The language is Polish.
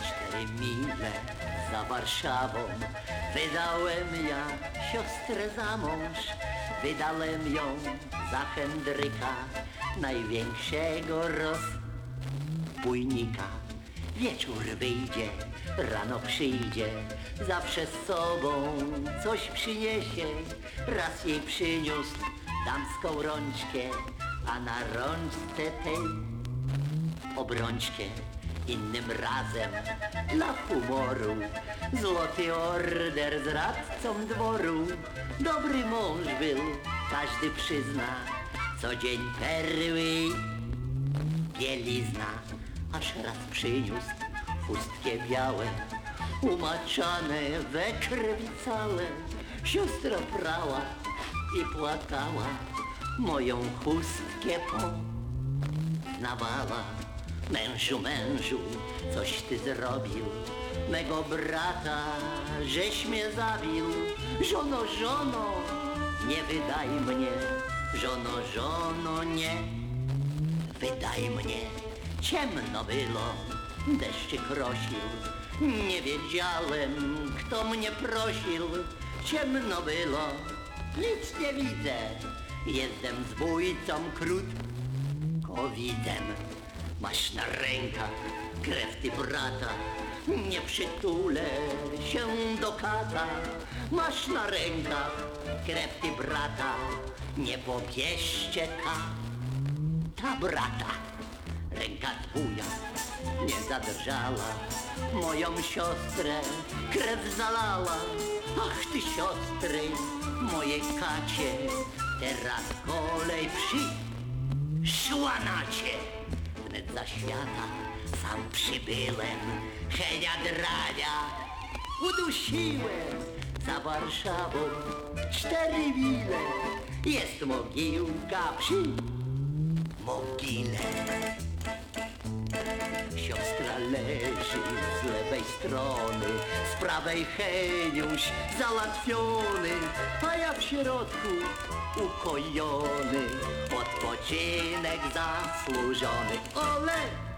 Cztery mile za Warszawą wydałem ja siostrę za mąż. Wydałem ją za Henryka, największego rozbójnika. Wieczór wyjdzie, rano przyjdzie, zawsze z sobą coś przyniesie. Raz jej przyniósł damską rączkę, a na rączce tej obrączkę. Innym razem dla humoru. Złoty order z radcą dworu. Dobry mąż był, każdy przyzna. Co dzień perły bielizna. Aż raz przyniósł chustkie białe Umaczane we krwi całe. Siostra prała i płakała Moją chustkę poznawała Mężu, mężu, coś ty zrobił. Mego brata, żeś mnie zabił. Żono, żono, nie wydaj mnie. Żono, żono, nie wydaj mnie. Ciemno było, deszczyk rosił Nie wiedziałem, kto mnie prosił. Ciemno było, nic nie widzę. Jestem zbójcą krótkowidem Masz na rękach krew ty brata Nie przytulę się do kata. Masz na rękach krew ty brata Nie pobierzcie ta brata. Ręka twoja nie zadrżała. Moją siostrę krew zalała. Ach ty siostry, moje kacie Teraz kolej przyszła na Świata. Sam przybyłem Henia drania udusiłem Za Warszawą cztery mile. Jest mogiłka przy mogile. Siostra leży z lewej strony, z prawej Heniuś załatwiony, środku ukojony, odpoczynek zasłużony. Ole!